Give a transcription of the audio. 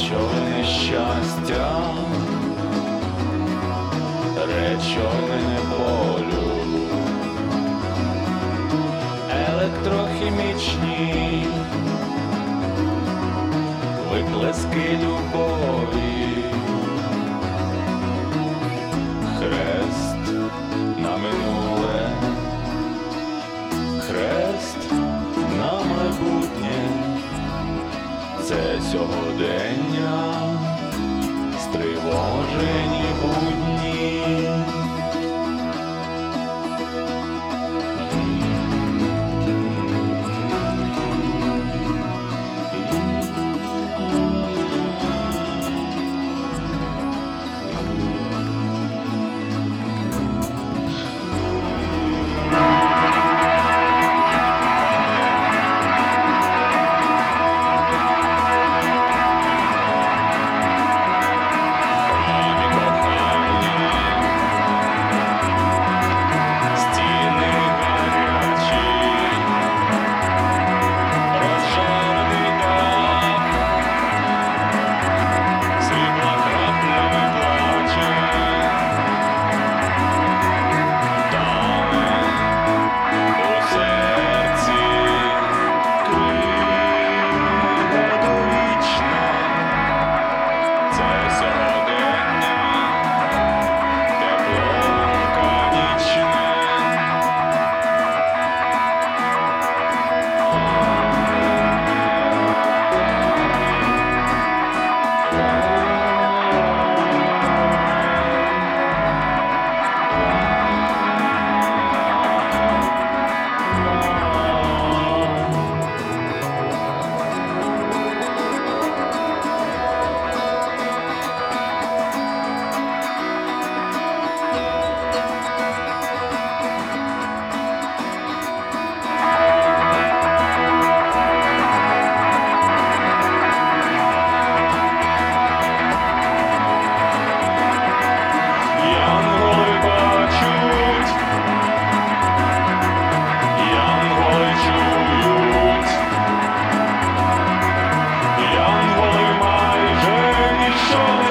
речовини щастя, речовини болю, електрохімічні, виплески любові. це сьогодення стривожені будні. Jones.